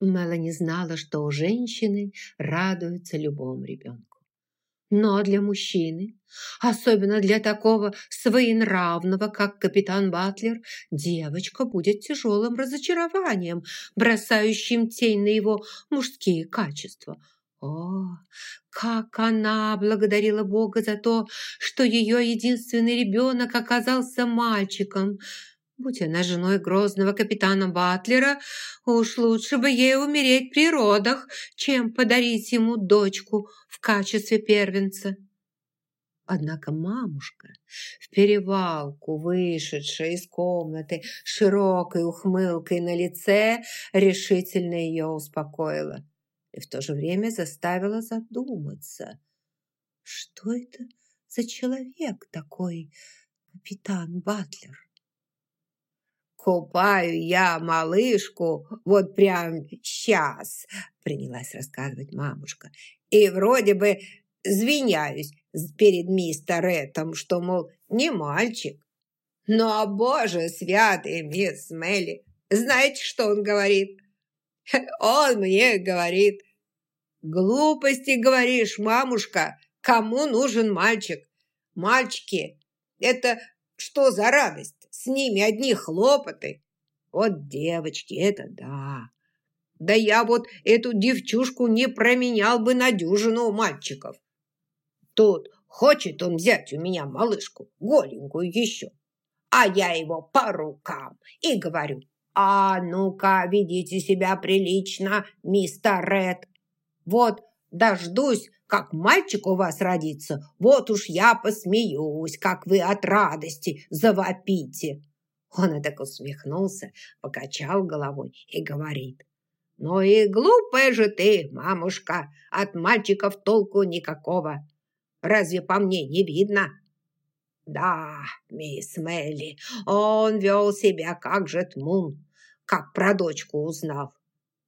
Мелани знала, что женщины радуются любому ребенку. Но для мужчины, особенно для такого своенравного, как капитан Батлер, девочка будет тяжелым разочарованием, бросающим тень на его мужские качества. О, как она благодарила Бога за то, что ее единственный ребенок оказался мальчиком – Будь она женой грозного капитана Батлера, уж лучше бы ей умереть при родах, чем подарить ему дочку в качестве первенца. Однако мамушка, в перевалку вышедшая из комнаты широкой ухмылкой на лице, решительно ее успокоила и в то же время заставила задуматься. Что это за человек такой, капитан Батлер? Купаю я малышку вот прям сейчас», принялась рассказывать мамушка. «И вроде бы звиняюсь перед мистером, что, мол, не мальчик. Но, боже святый, мисс Мелли, знаете, что он говорит? Он мне говорит, «Глупости, говоришь, мамушка, кому нужен мальчик? Мальчики, это что за радость? С ними одни хлопоты. Вот девочки, это да. Да я вот эту девчушку не променял бы на дюжину мальчиков. Тут хочет он взять у меня малышку, голенькую еще. А я его по рукам и говорю, а ну-ка, ведите себя прилично, мистер Ред. Вот дождусь, как мальчик у вас родится, вот уж я посмеюсь, как вы от радости завопите». Он и так усмехнулся, покачал головой и говорит. «Ну и глупая же ты, мамушка, от мальчиков толку никакого. Разве по мне не видно?» «Да, мисс Мелли, он вел себя как же тмун, как про дочку узнав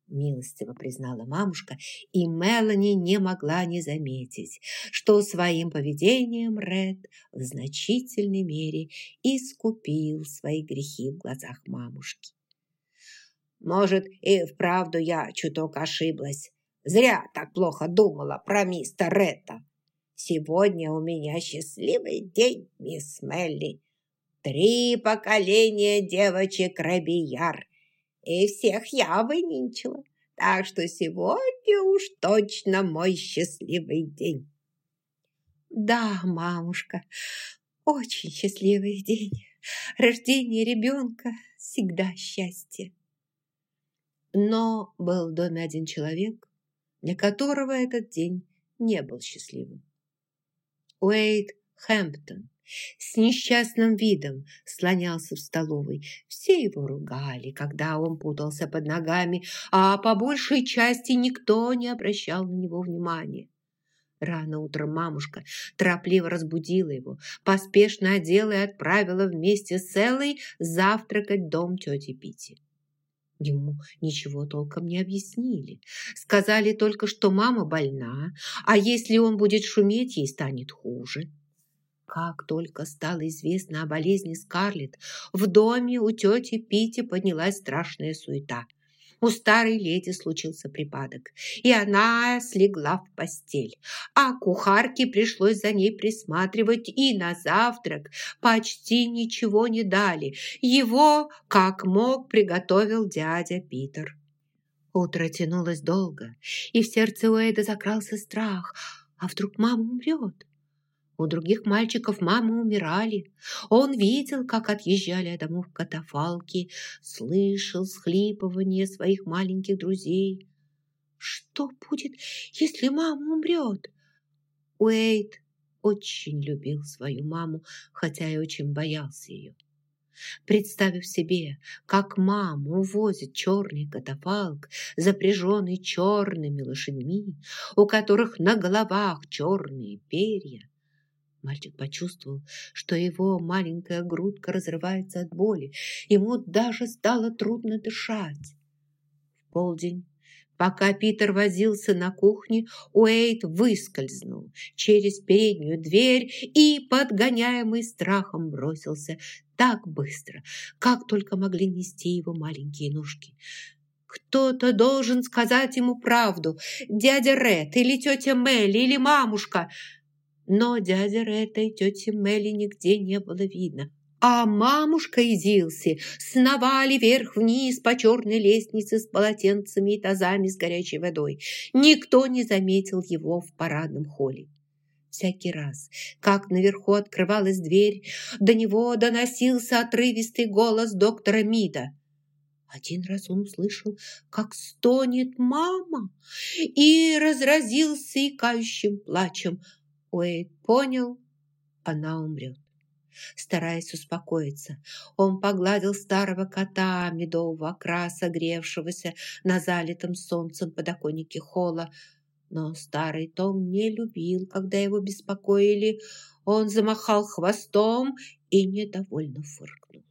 милостиво признала мамушка, и Мелани не могла не заметить, что своим поведением Ред в значительной мере искупил свои грехи в глазах мамушки. «Может, и вправду я чуток ошиблась. Зря так плохо думала про мистера Ретта. Сегодня у меня счастливый день, мисс Мелли. Три поколения девочек Робияр и всех я выненчила. Так что сегодня уж точно мой счастливый день. Да, мамушка, очень счастливый день. Рождение ребенка всегда счастье. Но был в доме один человек, для которого этот день не был счастливым. Уэйд Хэмптон с несчастным видом слонялся в столовой. Все его ругали, когда он путался под ногами, а по большей части никто не обращал на него внимания. Рано утром мамушка торопливо разбудила его, поспешно одела и отправила вместе с Эллой завтракать дом тети Пити. Ему ничего толком не объяснили. Сказали только, что мама больна, а если он будет шуметь, ей станет хуже. Как только стало известно о болезни Скарлетт, в доме у тети Пити поднялась страшная суета. У старой леди случился припадок, и она слегла в постель. А кухарке пришлось за ней присматривать, и на завтрак почти ничего не дали. Его, как мог, приготовил дядя Питер. Утро тянулось долго, и в сердце Уэйда закрался страх. А вдруг мама умрет? У других мальчиков мамы умирали. Он видел, как отъезжали домов катафалки, слышал схлипывание своих маленьких друзей. Что будет, если мама умрет? Уэйд очень любил свою маму, хотя и очень боялся ее. Представив себе, как маму увозит черный катафалк, запряженный черными лошадьми, у которых на головах черные перья, Мальчик почувствовал, что его маленькая грудка разрывается от боли. Ему даже стало трудно дышать. В полдень, пока Питер возился на кухне, Уэйт выскользнул через переднюю дверь и, подгоняемый страхом, бросился так быстро, как только могли нести его маленькие ножки. Кто-то должен сказать ему правду. Дядя Ред или тетя Мелли или мамушка. Но дядя Ретта и тети Мелли нигде не было видно. А мамушка и Дилси сновали вверх-вниз по черной лестнице с полотенцами и тазами с горячей водой. Никто не заметил его в парадном холле. Всякий раз, как наверху открывалась дверь, до него доносился отрывистый голос доктора Мида. Один раз он услышал, как стонет мама, и разразился икающим плачем. Уэйд понял, она умрет. Стараясь успокоиться, он погладил старого кота медового окраса, гревшегося на залитом солнцем подоконнике холла. Но старый Том не любил, когда его беспокоили. Он замахал хвостом и недовольно фыркнул.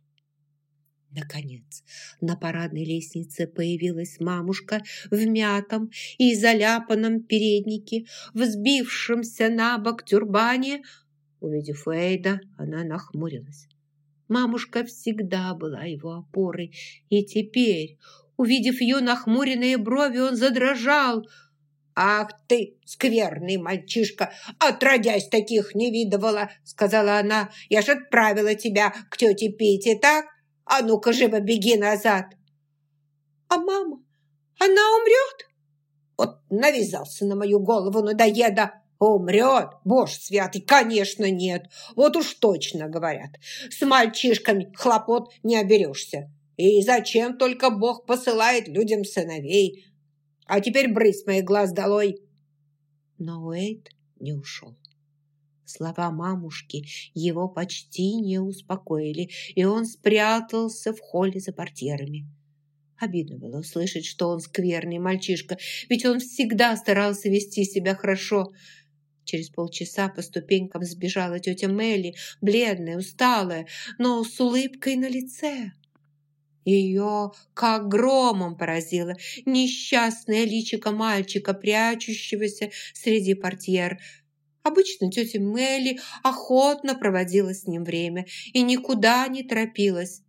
Наконец, на парадной лестнице появилась мамушка в мятом и заляпанном переднике, взбившемся на бок тюрбане, Увидев Эйда, она нахмурилась. Мамушка всегда была его опорой, и теперь, увидев ее нахмуренные брови, он задрожал. «Ах ты, скверный мальчишка! Отродясь, таких не видывала!» сказала она. «Я ж отправила тебя к тете Пете, так? А ну-ка, живо беги назад!» «А мама, она умрет?» «Вот навязался на мою голову надоеда!» Умрет? Боже святый, конечно, нет. Вот уж точно говорят. С мальчишками хлопот не оберешься. И зачем только Бог посылает людям сыновей? А теперь брысь моих глаз долой. Но Уэйд не ушел. Слова мамушки его почти не успокоили, и он спрятался в холле за портьерами. Обидно было услышать, что он скверный мальчишка, ведь он всегда старался вести себя хорошо – Через полчаса по ступенькам сбежала тетя Мелли, бледная, усталая, но с улыбкой на лице. Ее как громом поразило несчастное личико мальчика, прячущегося среди портьер. Обычно тетя Мелли охотно проводила с ним время и никуда не торопилась.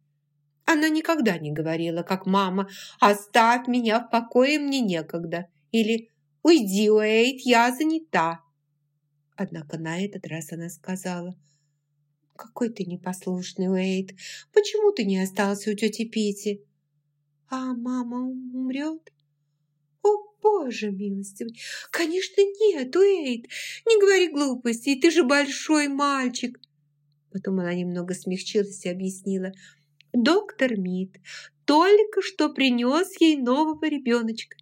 Она никогда не говорила, как мама, «Оставь меня в покое, мне некогда» или «Уйди, Уэйт, я занята». Однако на этот раз она сказала, «Какой ты непослушный, Уэйд! Почему ты не остался у тети Пити?» «А мама умрет?» «О, Боже милостивый! Конечно, нет, Уэйд! Не говори глупостей, ты же большой мальчик!» Потом она немного смягчилась и объяснила. «Доктор Мид только что принес ей нового ребеночка,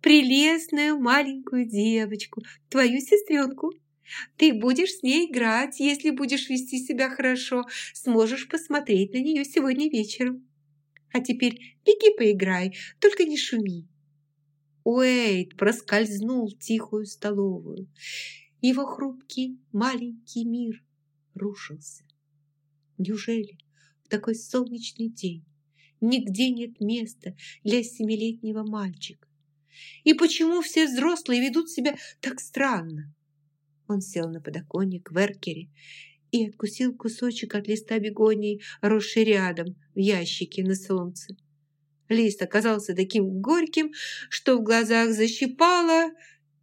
прелестную маленькую девочку, твою сестренку. Ты будешь с ней играть, если будешь вести себя хорошо. Сможешь посмотреть на нее сегодня вечером. А теперь беги поиграй, только не шуми». Уэйд проскользнул в тихую столовую. Его хрупкий маленький мир рушился. Неужели в такой солнечный день нигде нет места для семилетнего мальчика? И почему все взрослые ведут себя так странно? Он сел на подоконник в эркере и откусил кусочек от листа бегонии, росший рядом в ящике на солнце. Лист оказался таким горьким, что в глазах защипало,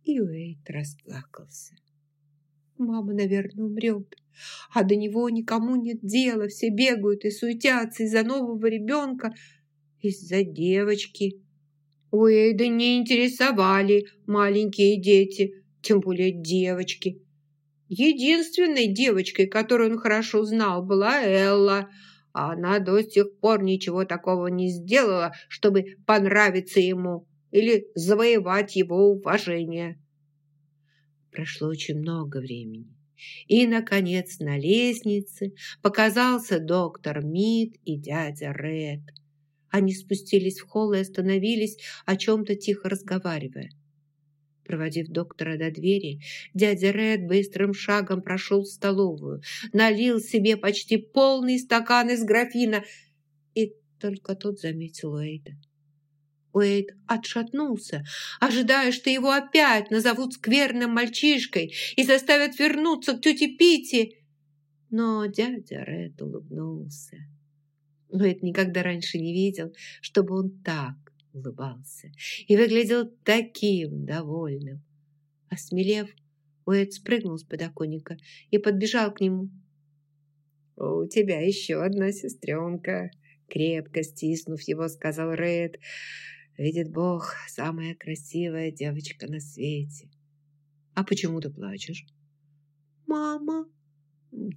и Уэйт расплакался. Мама, наверное, умрет, а до него никому нет дела, все бегают и суетятся из-за нового ребенка, из-за девочки. Уэйда не интересовали маленькие дети – тем более девочки. Единственной девочкой, которую он хорошо знал, была Элла, а она до сих пор ничего такого не сделала, чтобы понравиться ему или завоевать его уважение. Прошло очень много времени. И, наконец, на лестнице показался доктор Мид и дядя Ред. Они спустились в холл и остановились, о чем-то тихо разговаривая. Проводив доктора до двери, дядя Ред быстрым шагом прошел в столовую, налил себе почти полный стакан из графина, и только тот заметил Уэйда. Уэйд отшатнулся, ожидая, что его опять назовут скверным мальчишкой и заставят вернуться к тете Пити. Но дядя Ред улыбнулся. Уэйд никогда раньше не видел, чтобы он так улыбался и выглядел таким довольным. Осмелев, Уэд спрыгнул с подоконника и подбежал к нему. «У тебя еще одна сестренка», — крепко стиснув его, сказал Ред. «Видит Бог, самая красивая девочка на свете». «А почему ты плачешь?» «Мама»,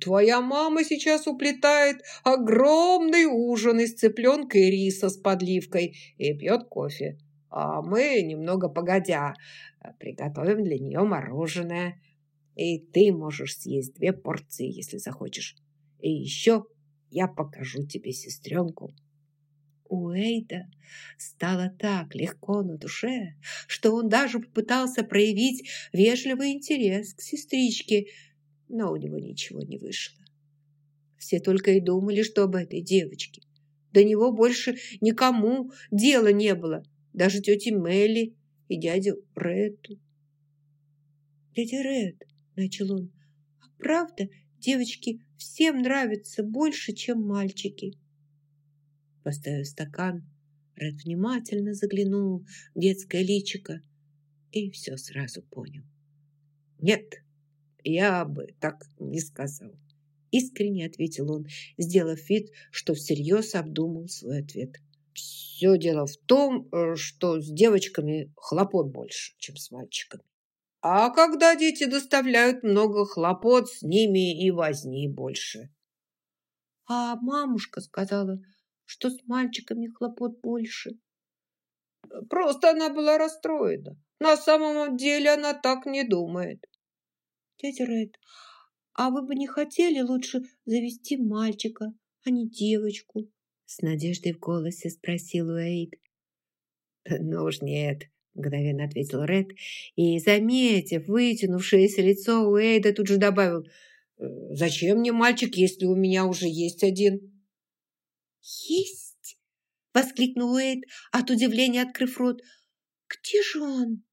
Твоя мама сейчас уплетает огромный ужин из цыпленка и риса с подливкой и пьет кофе. А мы, немного погодя, приготовим для нее мороженое. И ты можешь съесть две порции, если захочешь. И еще я покажу тебе сестренку. У Эйда стало так легко на душе, что он даже попытался проявить вежливый интерес к сестричке – но у него ничего не вышло. Все только и думали, что об этой девочке. До него больше никому дела не было, даже тете Мелли и дядю Рету. «Дядя Ред», — начал он, — «а правда девочки всем нравятся больше, чем мальчики?» Поставив стакан, Ред внимательно заглянул в детское личико и все сразу понял. «Нет, «Я бы так не сказал», – искренне ответил он, сделав вид, что всерьез обдумал свой ответ. «Все дело в том, э, что с девочками хлопот больше, чем с мальчиками. А когда дети доставляют много хлопот, с ними и возни больше». «А мамушка сказала, что с мальчиками хлопот больше». «Просто она была расстроена. На самом деле она так не думает». «Дядя Ред, а вы бы не хотели лучше завести мальчика, а не девочку?» С надеждой в голосе спросил Уэйд. «Ну уж нет», – мгновенно ответил Ред и, заметив вытянувшееся лицо Уэйда, тут же добавил, «Э, «Зачем мне мальчик, если у меня уже есть один?» «Есть?» – воскликнул Уэйд, от удивления открыв рот. «Где же он?»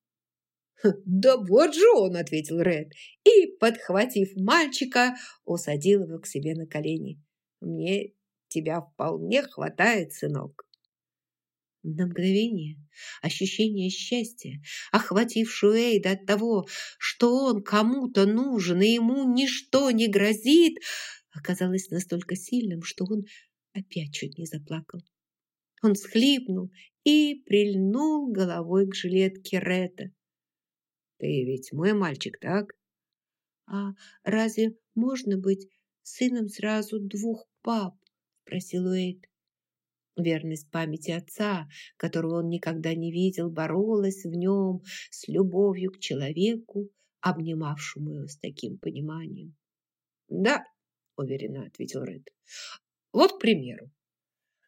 «Да вот же он!» – ответил Ред и, подхватив мальчика, усадил его к себе на колени. «Мне тебя вполне хватает, сынок». На мгновение ощущение счастья, охватившее Эйда от того, что он кому-то нужен и ему ничто не грозит, оказалось настолько сильным, что он опять чуть не заплакал. Он схлипнул и прильнул головой к жилетке Ретта. Ты ведь мой мальчик, так? А разве можно быть сыном сразу двух пап? Спросил Уэйд. Верность памяти отца, которого он никогда не видел, боролась в нем с любовью к человеку, обнимавшему его с таким пониманием. «Да», — уверенно ответил Ред. «Вот, к примеру,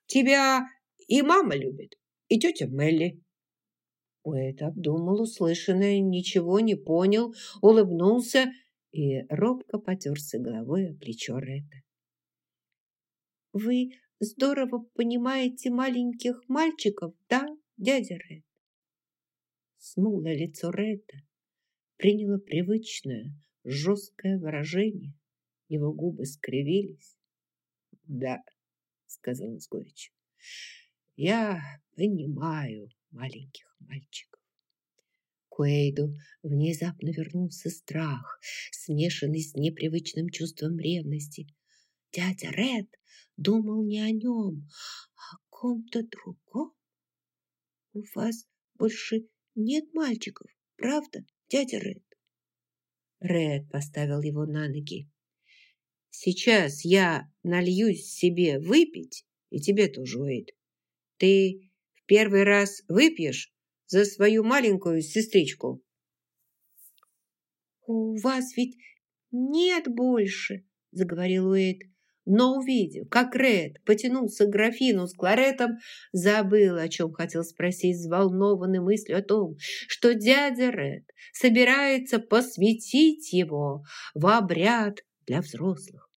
тебя и мама любит, и тетя Мелли, Уэйд обдумал услышанное, ничего не понял, улыбнулся и робко потерся головой о плечо Ретта. «Вы здорово понимаете маленьких мальчиков, да, дядя Ред?» Смуглое лицо Ретта приняло привычное, жесткое выражение. Его губы скривились. «Да», — сказал он с горечью, — «я понимаю маленьких мальчиков. Куэйду внезапно вернулся страх, смешанный с непривычным чувством ревности. Дядя Ред думал не о нем, а о ком-то другом. У вас больше нет мальчиков, правда, дядя Ред? Ред поставил его на ноги. Сейчас я нальюсь себе выпить, и тебе тоже, Уэйд. Ты в первый раз выпьешь за свою маленькую сестричку. «У вас ведь нет больше», – заговорил Уэйд. Но, увидев, как Ред потянулся к графину с кларетом, забыл, о чем хотел спросить, взволнованной мыслью о том, что дядя Ред собирается посвятить его в обряд для взрослых.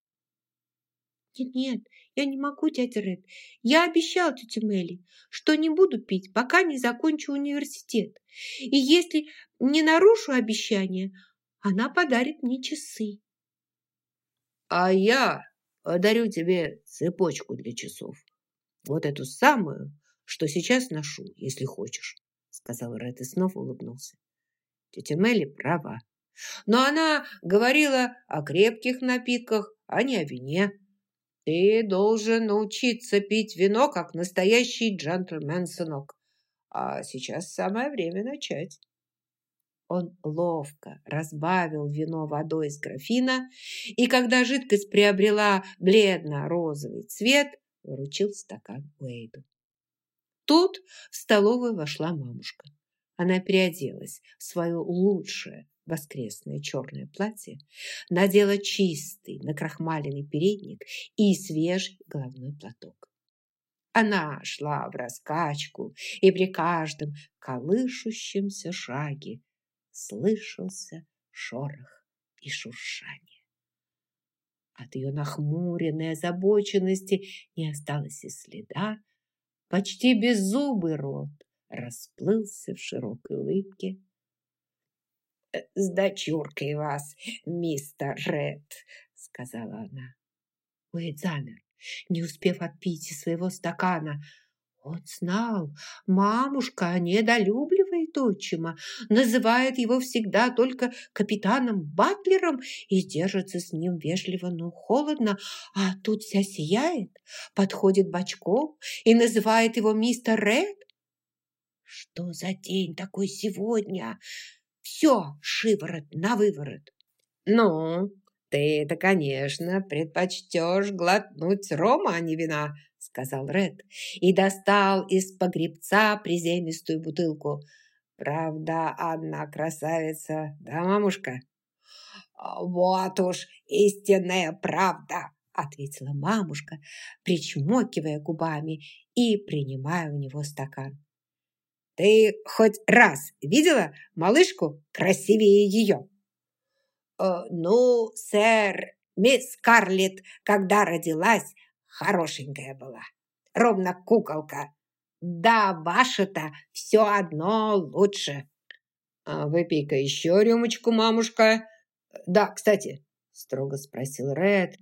«Нет-нет, я не могу, дядя Ред. Я обещал тете Мелли, что не буду пить, пока не закончу университет. И если не нарушу обещание, она подарит мне часы. А я подарю тебе цепочку для часов. Вот эту самую, что сейчас ношу, если хочешь», – сказал Ред и снова улыбнулся. Тетя Мелли права. Но она говорила о крепких напитках, а не о вине. Ты должен научиться пить вино, как настоящий джентльмен, сынок. А сейчас самое время начать. Он ловко разбавил вино водой из графина, и когда жидкость приобрела бледно-розовый цвет, вручил стакан Уэйду. Тут в столовую вошла мамушка. Она переоделась в свое лучшее воскресное черное платье, надела чистый накрахмаленный передник и свежий головной платок. Она шла в раскачку, и при каждом колышущемся шаге слышался шорох и шуршание. От ее нахмуренной озабоченности не осталось и следа. Почти беззубый рот расплылся в широкой улыбке. «Э, «С дочуркой вас, мистер Ред», — сказала она. Уэйд замер, не успев отпить из своего стакана. Он знал, мамушка недолюбливает отчима, называет его всегда только капитаном Батлером и держится с ним вежливо, но холодно, а тут вся сияет, подходит бочком и называет его мистер Ред. Что за день такой сегодня? Все шиворот на выворот. Ну, ты-то, конечно, предпочтешь глотнуть рома, а не вина, сказал Ред и достал из погребца приземистую бутылку. Правда, одна красавица, да, мамушка? Вот уж истинная правда, ответила мамушка, причмокивая губами и принимая у него стакан. Ты хоть раз видела малышку красивее ее? Э, ну, сэр, мисс Карлетт, когда родилась, хорошенькая была. Ровно куколка. Да, ваша-то все одно лучше. А выпей-ка еще рюмочку, мамушка. Да, кстати, строго спросил Ред,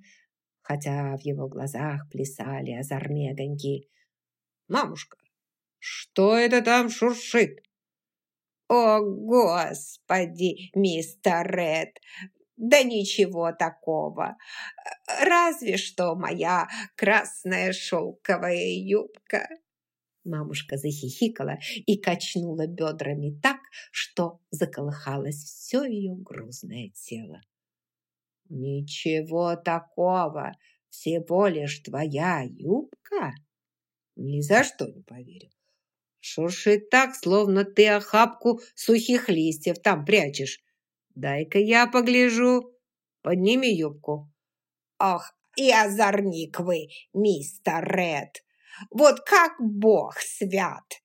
хотя в его глазах плясали озорные огоньки. Мамушка, что это там шуршит? О, господи, мистер Ред, да ничего такого. Разве что моя красная шелковая юбка. Мамушка захихикала и качнула бедрами так, что заколыхалось все ее грузное тело. «Ничего такого, всего лишь твоя юбка?» «Ни за что не поверю. Шуршит так, словно ты охапку сухих листьев там прячешь. Дай-ка я погляжу. Подними юбку. Ах, и озорник вы, мистер Ред. Вот как бог свят.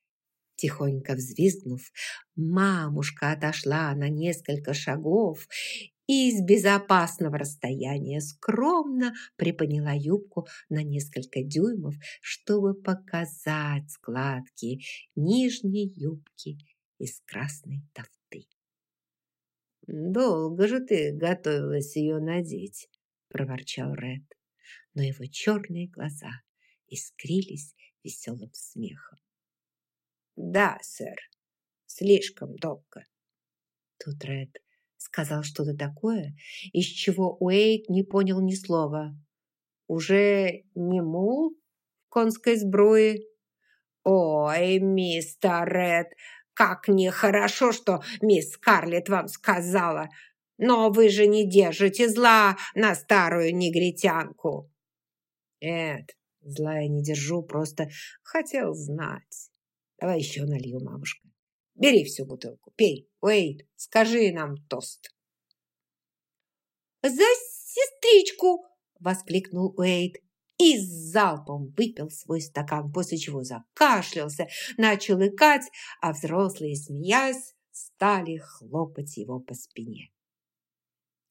Тихонько взвизгнув, мамушка отошла на несколько шагов и из безопасного расстояния скромно приподняла юбку на несколько дюймов, чтобы показать складки нижней юбки из красной тафты. «Долго же ты готовилась ее надеть», – проворчал Ред. Но его черные глаза искрились веселым смехом. «Да, сэр, слишком долго». Тут Ред сказал что-то такое, из чего Уэйд не понял ни слова. «Уже не мул в конской сбруе?» «Ой, мистер Ред, как нехорошо, что мисс Карлетт вам сказала. Но вы же не держите зла на старую негритянку. Эд, зла я не держу, просто хотел знать. Давай еще налью, мамушка. Бери всю бутылку, пей. Уэйд, скажи нам тост. «За сестричку!» – воскликнул Уэйд и залпом выпил свой стакан, после чего закашлялся, начал икать, а взрослые, смеясь, стали хлопать его по спине.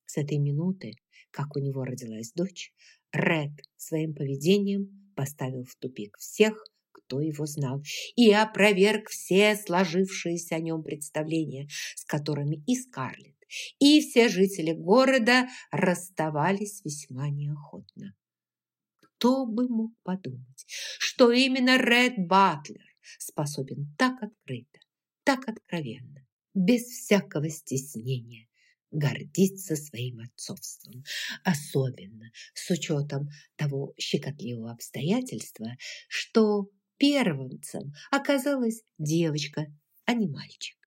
С этой минуты, как у него родилась дочь, Ред своим поведением поставил в тупик всех, кто его знал, и опроверг все сложившиеся о нем представления, с которыми и Скарлетт, и все жители города расставались весьма неохотно. Кто бы мог подумать, что именно Ред Батлер способен так открыто, так откровенно, без всякого стеснения гордиться своим отцовством, особенно с учетом того щекотливого обстоятельства, что первенцем оказалась девочка, а не мальчик.